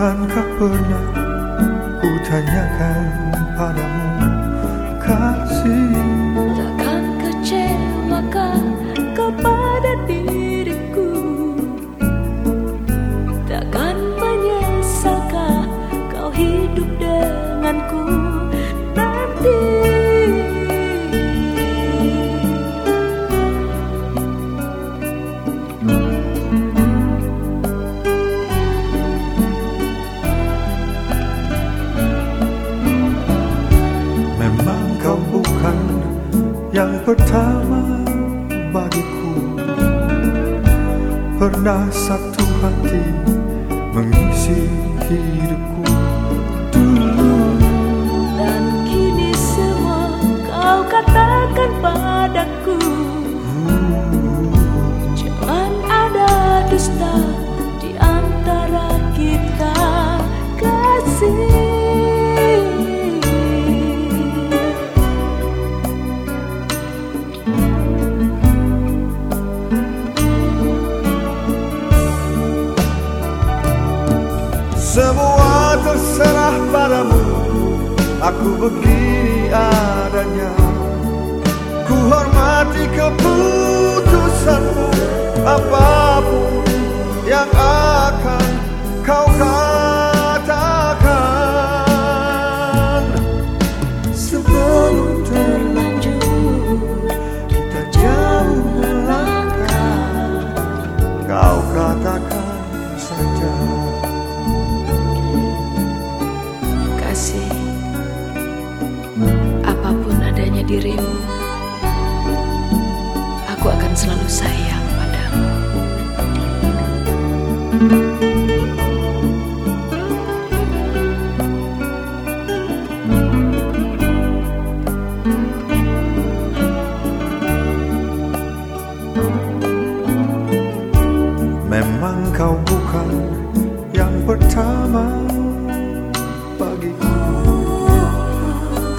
Bukankah pernah ku tanyakan padamu. Yang pertama bagiku. Pernah satu hati mengisi hidupku. Dulu Dan kini semua kau katakan padaku Aku begini adanya. Ku hormati keputusanmu dirimu Aku akan selalu sayang padamu. Memang kau bukan yang pertama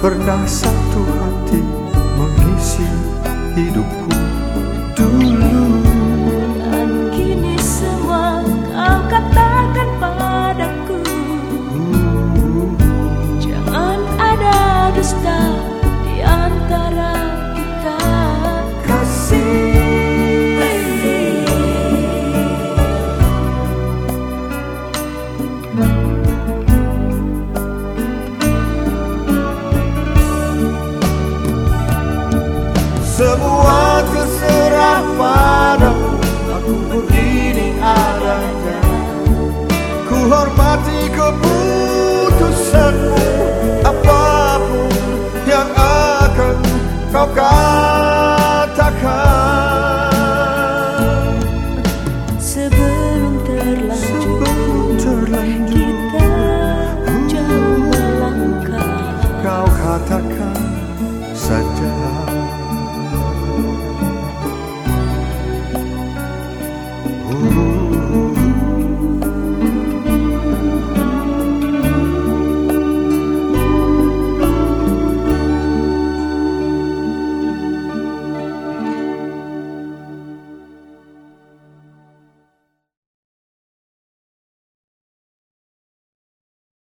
Pernah satu hati mengisi hidupku Semua terserah padamu. Aku begini adanya. Ku hormati keputusanmu